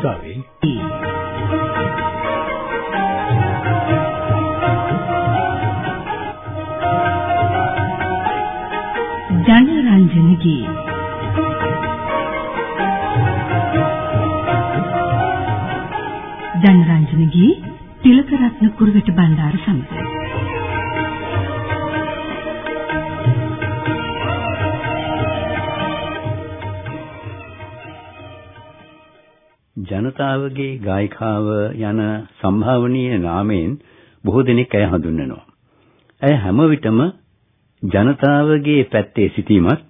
අවස්ථාවේ ජනරන්ජනගේ ජනරන්ජනගේ තිලකරත්න කුරුවිට බණ්ඩාර සමඟ ජනතාවගේ ගායිකාව යන සම්භාවනීය නාමයෙන් බොහෝ දෙනෙක් ඇය හඳුන්වනවා. ඇය හැම විටම ජනතාවගේ පැත්තේ සිටීමත්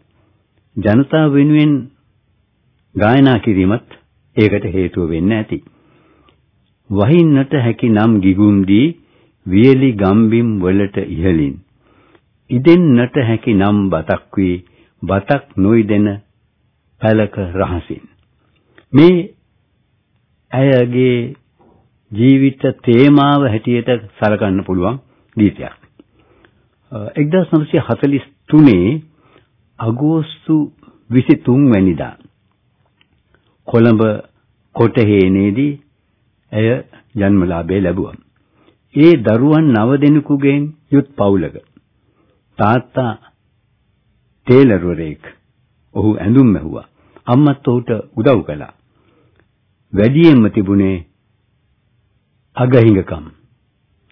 ජනතාව වෙනුවෙන් ගායනා කිරීමත් ඒකට හේතුව වෙන්න ඇති. වහින්නට හැකි නම් ගිගුම් දී වියලි ගම්බිම් වලට ඉහළින් ඉදෙන්නට හැකි නම් බතක් වී බතක් නොයිදෙන පැලක රහසින් මේ ඇයගේ ජීවිත තේමාව හැටියට සලකන්න පුළුවන් ගීතයක්. 1943 අගෝස්තු 23 වැනිදා කොළඹ කොටහේනේදී ඇය ජන්මලාභය ලැබුවා. ඒ දරුවන් නව දෙනෙකුගෙන් යුත් පවුලක තාත්තා ටේලර්වරයෙක් ඔහු ඇඳුම් මැහුවා. අම්මත් ඔහුට උදව් කළා. වැඩියෙන්ම තිබුණේ අගහිඟකම්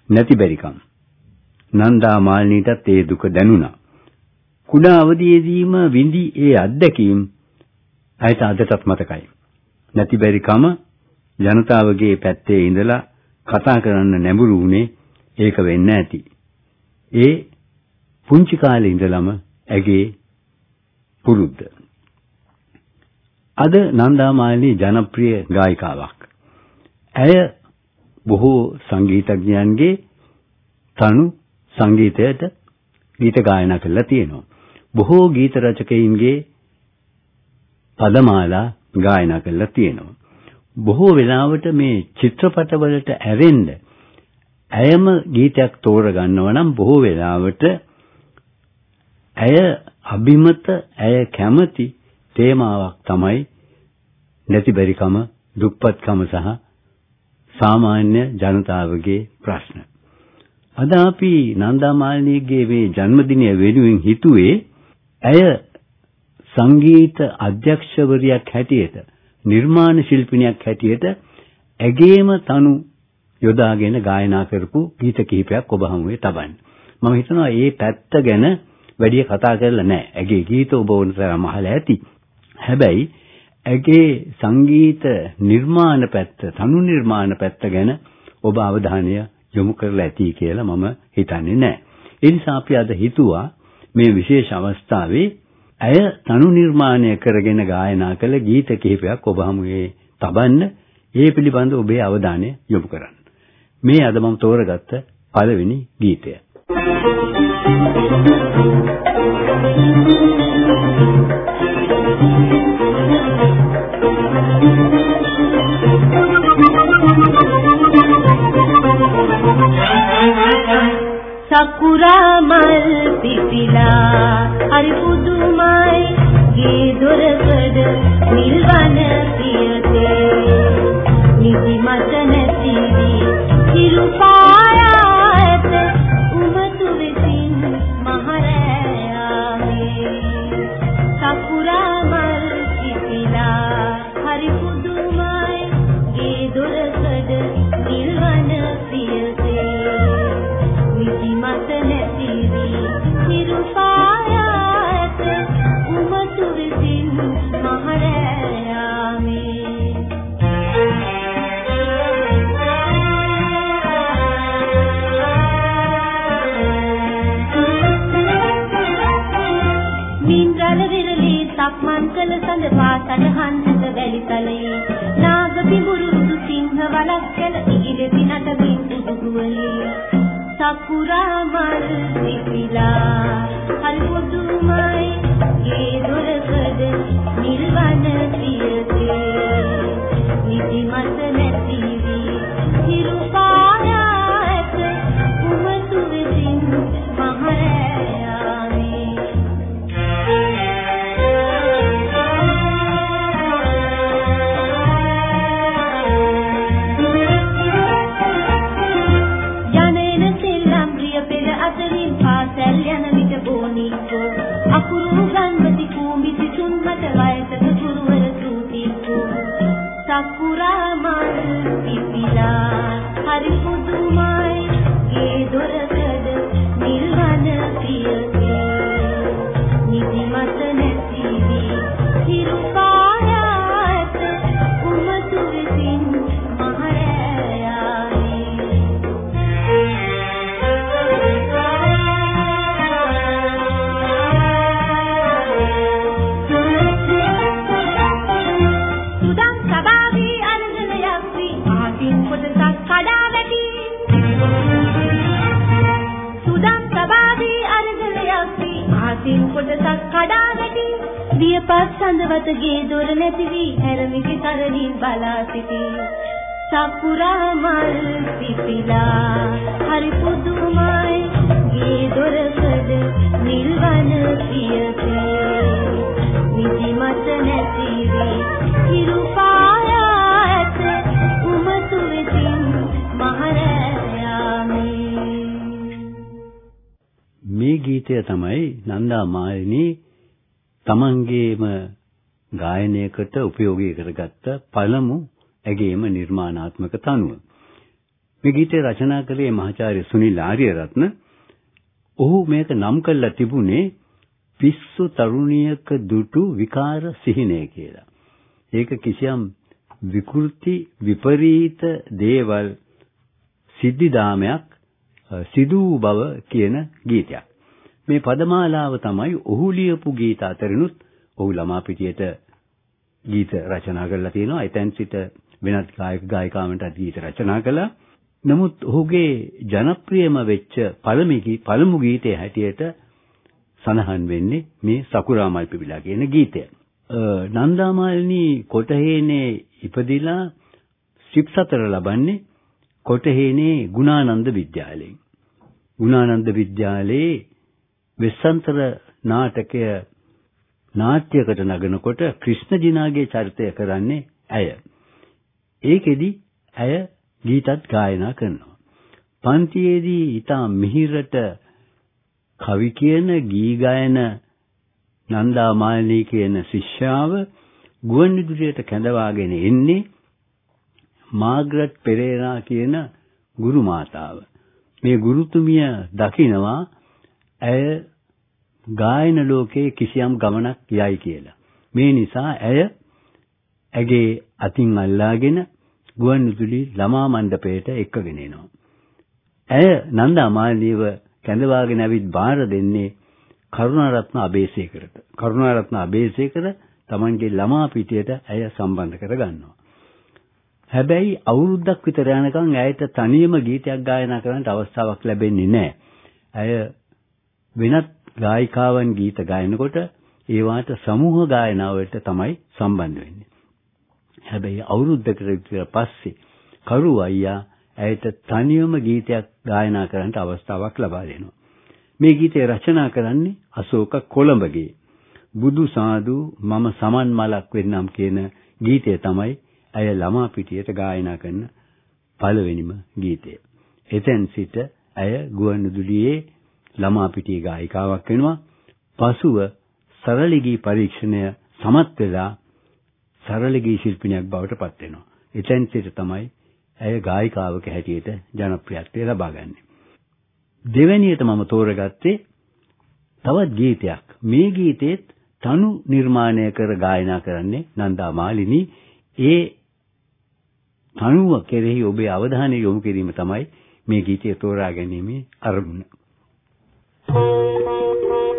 නැතිබරිකම්. නන්දා මාලිනීටත් ඒ දුක දැනුණා. කුඩා අවදියේදීම විඳි ඒ අත්දැකීම් ඇයට අදටත් මතකයි. නැතිබරිකම ජනතාවගේ පැත්තේ ඉඳලා කතා කරන්න නැඹුරු වුණේ ඒක වෙන්න ඇති. ඒ පුංචි කාලේ ඉඳලම ඇගේ පුරුද්ද. අද නන්දාමාලිනී ජනප්‍රිය ගායිකාවක්. ඇය බොහෝ සංගීතඥයන්ගේ තනු සංගීතයට ගීත ගායනා කරලා තියෙනවා. බොහෝ ගීත රචකයින්ගේ පදමාලා ගායනා කරලා තියෙනවා. බොහෝ වෙලාවට මේ චිත්‍රපටවලට ඇරෙන්න ඇයම ගීතයක් තෝරගන්නවා නම් බොහෝ වෙලාවට ඇය අභිමත ඇය කැමති තේමාවක් තමයි නැතිබරිකම දුප්පත්කම සහ සාමාන්‍ය ජනතාවගේ ප්‍රශ්න. අද අපි නන්දාමාලිනීගේ මේ ජන්මදිනය වෙනුවෙන් හිතුවේ ඇය සංගීත අධ්‍යක්ෂවරියක් හැටියට නිර්මාණ ශිල්පිනියක් හැටියට ඇගේම තනු යොදාගෙන ගායනා කරපු ගීත කිහිපයක් ඔබ හමුවේ තබන්න. මම හිතනවා මේ පැත්ත ගැන වැඩි කතා කරලා නැහැ. ඇගේ ගීත ඔබ උන්තරම අහලා ඇති. හැබැයි ඇගේ සංගීත නිර්මාණ පැත්ත, තනු නිර්මාණ පැත්ත ගැන ඔබ අවධානය යොමු කරලා ඇති කියලා මම හිතන්නේ නැහැ. ඒ නිසා අපි අද හිතුවා මේ විශේෂ අවස්ථාවේ ඇය තනු නිර්මාණය කරගෙන ගායනා කළ ගීත කිහිපයක් ඔබ හමුවේ තබන්න ඒ පිළිබඳ ඔබේ අවධානය යොමු කරන්න. මේ අද මම තෝරගත්ත පළවෙනි ගීතය. Thank සකුරා මල් පිපිලා. හරි පුදුමයි ගේ දොරකඩ නිල්වන පියතේ නටමින් උදුගුවලේ සකුරා මල් පිපිලා හරි පොදුමයි ගේ දොරකඩ නිල්වන සපුරා මල් පිපිලා හරි පුදුමයි ගේ දොරකඩ නිල්වන පියකේ නිදි මත නැති වී හිරු පායා ඇත උමතු වෙතින් මහරෑයාමේ. මේ ගීතය තමයි නන්දා මාලිනී තමන්ගේම ගායනයකට උපයෝගී කරගත්ත පළමු ඇගේම නිර්මාණාත්මක තනුව. මේ ගීතය රචනා කළේ මහාචාර්ය සුනිල් ආරියරත්න. ඔහු මේක නම් කළා තිබුණේ පිස්සු තරුණියක දුටු විකාර සිහිනය කියලා. ඒක කිසියම් විකෘති විපරීත දේවල් සිද්ධිදාමයක් සිදු බව කියන ගීතයක්. මේ පදමාලාව තමයි ඔහු ලියපු ගීත අතරිනුත් ඔහු ළමා පිටියට ගීත රචනා කරලා තියෙනවා. එතෙන් සිට වෙනත් ගායක ගායිකාවන්ට ගීත රචනා කළා. නමුත් ඔහුගේ ජනප්‍රියම වෙච්ච පළමු ගීතය හැටියට සඳහන් වෙන්නේ මේ සකුරා මල් පිපිලා කියන ගීතය. නන්දාමාලිනී කොටහේනේ ඉපදිලා සිප් සතර ලබන්නේ කොටහේනේ ගුණානන්ද විද්‍යාලයෙන්. ගුණානන්ද විද්‍යාලයේ වෙස්සන්තර නාටකය නාට්‍යයකට නගනකොට ක්‍රිෂ්ණ ජිනාගේ චරිතය කරන්නේ ඇය. ඒකෙදි ඇය ගීතත් ගායනා කරනවා. පන්තියේදී ඊටා මිහිරට කවි කියන ගී ගායන නන්දා මාලිනී කියන ශිෂ්‍යාව ගුවන්විදුලියට කැඳවාගෙන එන්නේ මාග්‍රට් පෙරේරා කියන ගුරු මාතාව. මේ ගුරුතුමිය දකිනවා ඇය ගායන ලෝකයේ කිසියම් ගමනක් යයි කියලා. මේ නිසා ඇය ඇගේ අතින් අල්ලාගෙන ගුවන්විදුලි ළමා මණ්ඩපයට එක්කගෙන එනවා. ඇය නන්දා මාලිනීව කැඳවාගෙන ඇවිත් බාර දෙන්නේ කරුණාරත්න අබේසේකරට. කරුණාරත්න අබේසේකර Tamanගේ ළමා පිටියට ඇය සම්බන්ධ කරගන්නවා. හැබැයි අවුරුද්දක් විතර යනකම් ඇයට තනියම ගීතයක් ගායනා කරන්නට අවස්ථාවක් ලැබෙන්නේ නැහැ. ඇය වෙනත් ගායිකාවන් ගීත ගායනකොට ඒවාට සමූහ ගායනාවලට තමයි සම්බන්ධ වෙන්නේ. හැබැයි අවුරුද්දකට විතර පස්සේ කරු අයියා ඇයට තනියම ගීතයක් ගායනා කරන්නට අවස්ථාවක් ලබා දෙනවා. මේ ගීතය රචනා කරන්නේ අශෝක කොළඹගේ. බුදු සාදු මම සමන් මලක් වෙන්නම් කියන ගීතය තමයි ඇය ළමා පිටියට ගායනා කරන පළවෙනිම ගීතය. එතෙන් සිට ඇය ගුවන්විදුලියේ ළමා පිටියේ ගායිකාවක් වෙනවා. පසුව සරලගී පරීක්ෂණය සමත් වෙලා සරලගී ශිල්පිනියක් බවට පත් වෙනවා. එතෙන් සිට තමයි ඇය ගායිකාවක හැටියට ජනප්‍රියත්වය ලබාගන්නේ. දෙවැනියට මම තෝරගත්තේ තවත් ගීතයක්. මේ ගීතෙත් තනු නිර්මාණය කර ගායනා කරන්නේ නන්දා මාලිනී. ඒ තනුව කෙරෙහි ඔබේ අවධානය යොමු කිරීම තමයි මේ ගීතය තෝරා ගැනීමේ අරමුණ. කුසුමේ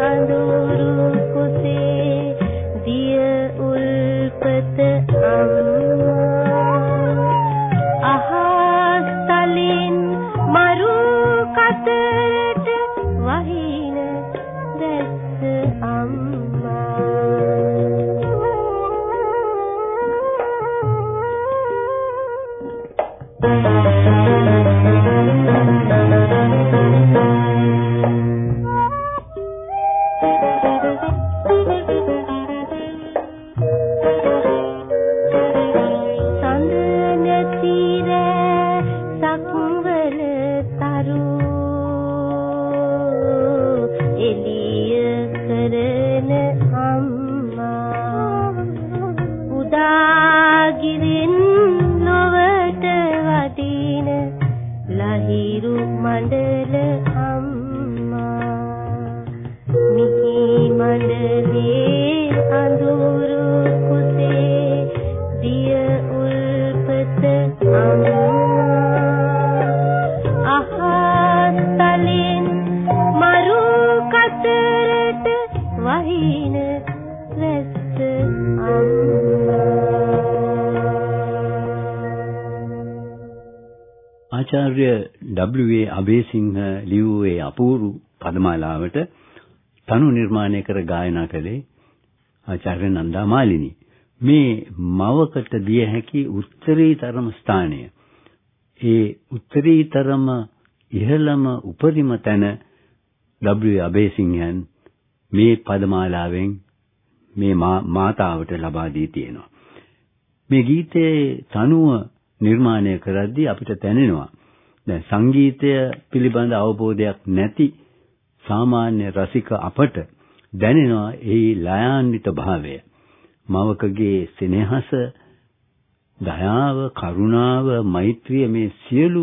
ආචාර්ය අබේසිංහ ලියූ ඒ අපූර්ව පදමාලාවට තනු නිර්මාණය කර ගායනා කළේ ආචාර්ය නන්දා මාලිනී. මේ මවකට දිය හැකි උත්තරීතරම ස්ථානය. ඒ උත්තරීතරම ඉහළම උපරිම තැන W.A. අබේසිංහයන් මේ පදමාලාවෙන් මේ මාතාවට ලබා දී තියෙනවා. මේ ගීතයේ තනුව නිර්මාණය කරද්දී අපිට දැනෙනවා දැන් සංගීතය පිළිබඳ අවබෝධයක් නැති සාමාන්‍ය රසික අපට දැනෙනවා ඒ ලයාන්විත භාවය මවකගේ සෙනෙහස දයාව කරුණාව මෛත්‍රිය මේ සියලු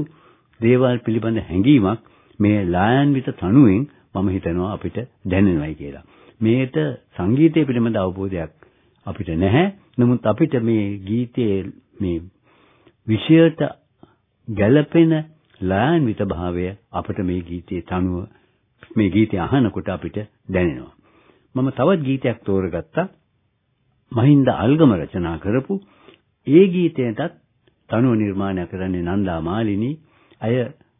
දේවල් පිළිබඳ හැඟීමක් මේ ලයාන්විත තනුවෙන් මම හිතනවා අපිට දැනෙනවයි කියලා. මේට සංගීතය පිළිබඳ අවබෝධයක් අපිට නැහැ. නමුත් අපිට මේ ගීතයේ මේ විෂයට ගැළපෙන ලායන්විත භාවය අපිට මේ ගීතයේ තනුව මේ ගීතය අහනකොට අපිට දැනෙනවා. මම තවත් ගීතයක් තෝරගත්තා. මහින්ද අල්ගම රචනා කරපු ඒ ගීතයටත් තනුව නිර්මාණය කරන්නේ නන්දා මාලිනී. අය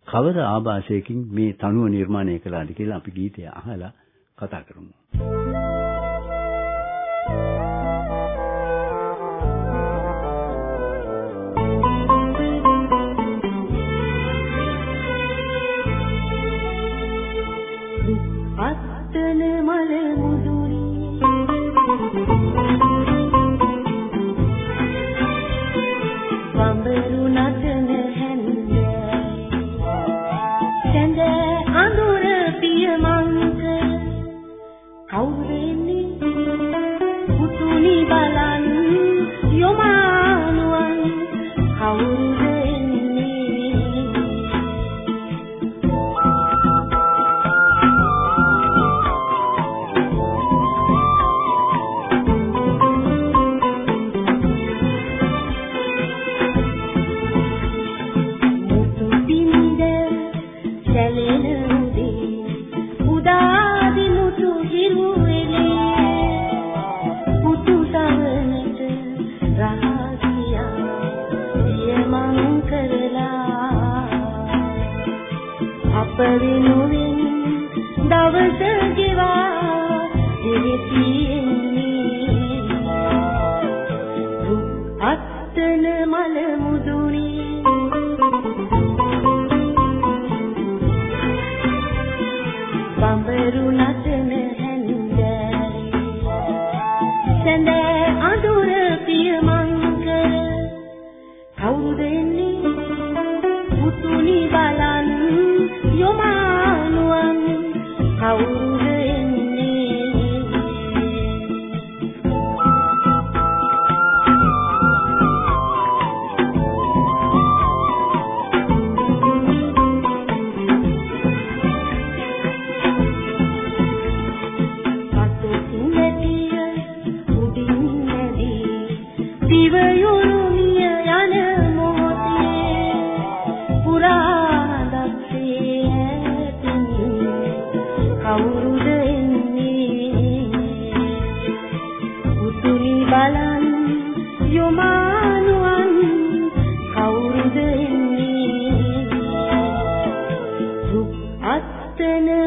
කවර ආభాෂයකින් මේ තනුව නිර්මාණය කළාද කියලා අපි ගීතය අහලා කතා කරමු. අත්තන මල මුදුනේ.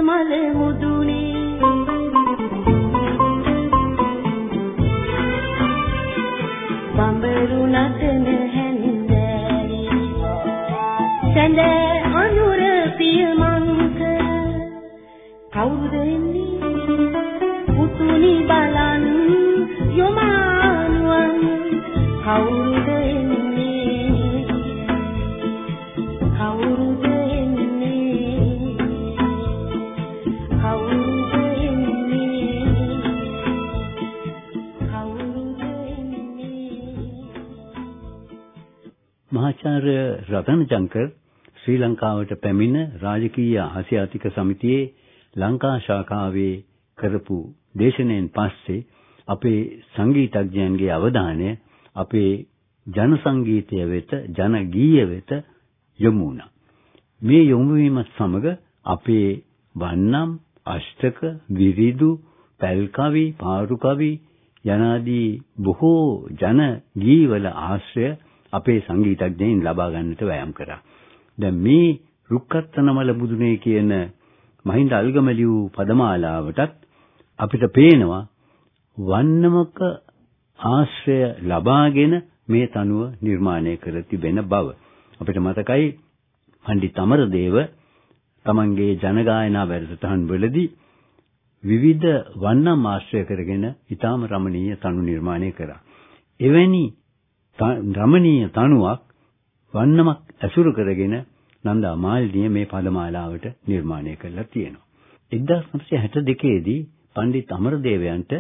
මල මුදුනේ. බඹරු නටන හැන්දෑරි සඳ අනුර පියමංක. කවුරුද එන්නේ? පුතුනි බලන් මහාචාර්ය රතනජංකර් ශ්‍රී ලංකාවට පැමිණ රාජකීය ආසියාතික සමිතියේ ලංකා ශාඛාවේ කරපු දේශනෙන් පස්සේ අපේ සංගීතඥයන්ගේ අවධානය අපේ ජන සංගීතය වෙත ජන ගීය වෙත යොමු වුණා. මේ යොමු වීම සමග අපේ වන්නම් අෂ්ටක විරිදු පැල් කවි පාරු කවි යනාදී බොහෝ ජන ගීවල ආශ්‍රය අපේ සංගීතඥයින් ලබා ගන්නට වෑයම් කරා. දැන් මේ රුක්කත්තනමල මුදුනේ කියන මහින්ද අල්ගමලි වූ පදමාලාවටත් අපිට පේනවා වන්නමක ආශ්‍රය ලබාගෙන මේ තනුව නිර්මාණය කර තිබෙන බව. අපිට මතකයි පණ්ඩිත අමරදේව තමන්ගේ ජනගායනා වැඩසටහන් වලදී විවිධ වන්නම් ආශ්‍රය කරගෙන ඊටාම රමණීය තනු නිර්මාණය කරා. එවැනි රමණීය තනුවක් වන්නමක් ඇසුරු කරගෙන නන්දා මාල්නිය මේ පදමාලාවට නිර්මාණය කළා තියෙනවා. 1962 දී පණ්ඩිත අමරදේවයන්ට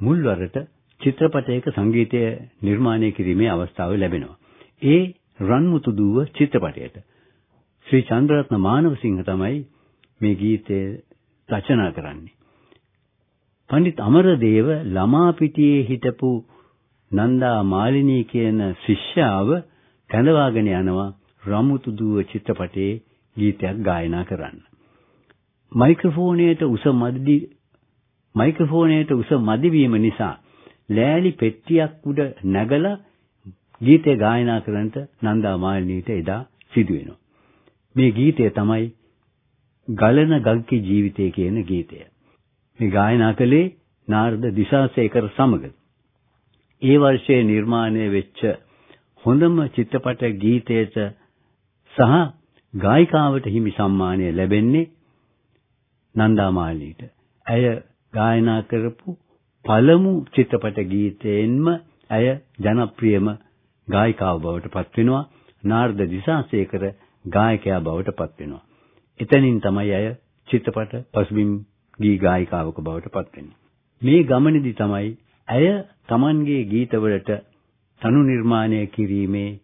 මුල්වරට චිත්‍රපටයක සංගීතය නිර්මාණය කිරීමේ අවස්ථාව ලැබෙනවා. ඒ රන්මුතු දුව චිත්‍රපටයට ශ්‍රී චන්ද්‍රරත්න මානවසිංහ තමයි මේ ගීතය රචනා කරන්නේ. පණ්ඩිත අමරදේව ළමා පිටියේ හිටපු නන්දා මාලිනී කියන ශිෂ්‍යාව කැඳවාගෙන යනවා රමුතු දුව චිත්‍රපටයේ ගීතයක් ගායනා කරන්න. මයික්‍රොෆෝනයට උස මදි මයික්‍රොෆෝනයට උස මදි වීම නිසා ලෑලි පෙට්ටියක් උඩ නැගලා ගීතය ගායනා කරන්නට නන්දා මාලිනීට එදා සිදු වෙනවා. මේ ගීතය තමයි ගලන ගල්කි ජීවිතය කියන ගීතය. මේ ගායනා කළේ නාරද දිසාසේකර සමග. ඒ වර්ෂයේ නිර්මාණය වෙච්ච හොඳම චිත්‍රපට ගීතයට සහ ගායිකාවට හිමි සම්මානය ලැබෙන්නේ නන්දා මාලිනීට. ඇය ගායනා කරපු පළමු චිත්‍රපට ගීතයෙන්ම ඇය ජනප්‍රියම ගායිකාව බවට පත් වෙනවා. නාරද දිසාසේකර ගායකයා බවට පත් වෙනවා. එතනින් තමයි ඇය චිත්‍රපට පසුබිම් ගී ගායිකාවක බවට පත් වෙන්නේ. මේ ගමනේදී තමයි ඇය Tamanගේ ගීතවලට තනු නිර්මාණය කිරීමේ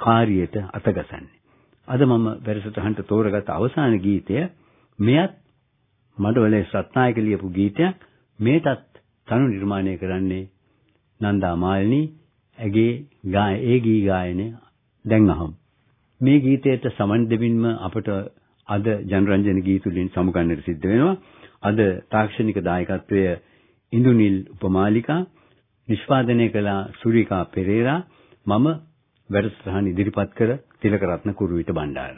කාර්යයට අතගසන්නේ. අද මම වැඩසටහනට තෝරගත් අවසාන ගීතය මෙයත් මඩවලේ රත්නායක ලියපු ගීතයක්. මේකත් තනු නිර්මාණය කරන්නේ නන්දා මාලිනී ඇගේ ගාය ඒ ගී ගායනය. දැන් අහමු. මේ ගීතයට සමන් දෙමින්ම අපට අද ජනරන්ජන ගීතුලින් සමුගන්නට සිද්ධ වෙනවා. අද තාක්ෂණික දායකත්වය ඉන්දුනිල් උපමාලිකා නිෂ්පාදනය කළ සුරිකා පෙරේරා මම වැඩසටහන ඉදිරිපත් කර තිලකරත්න කුරුවිට බණ්ඩාර.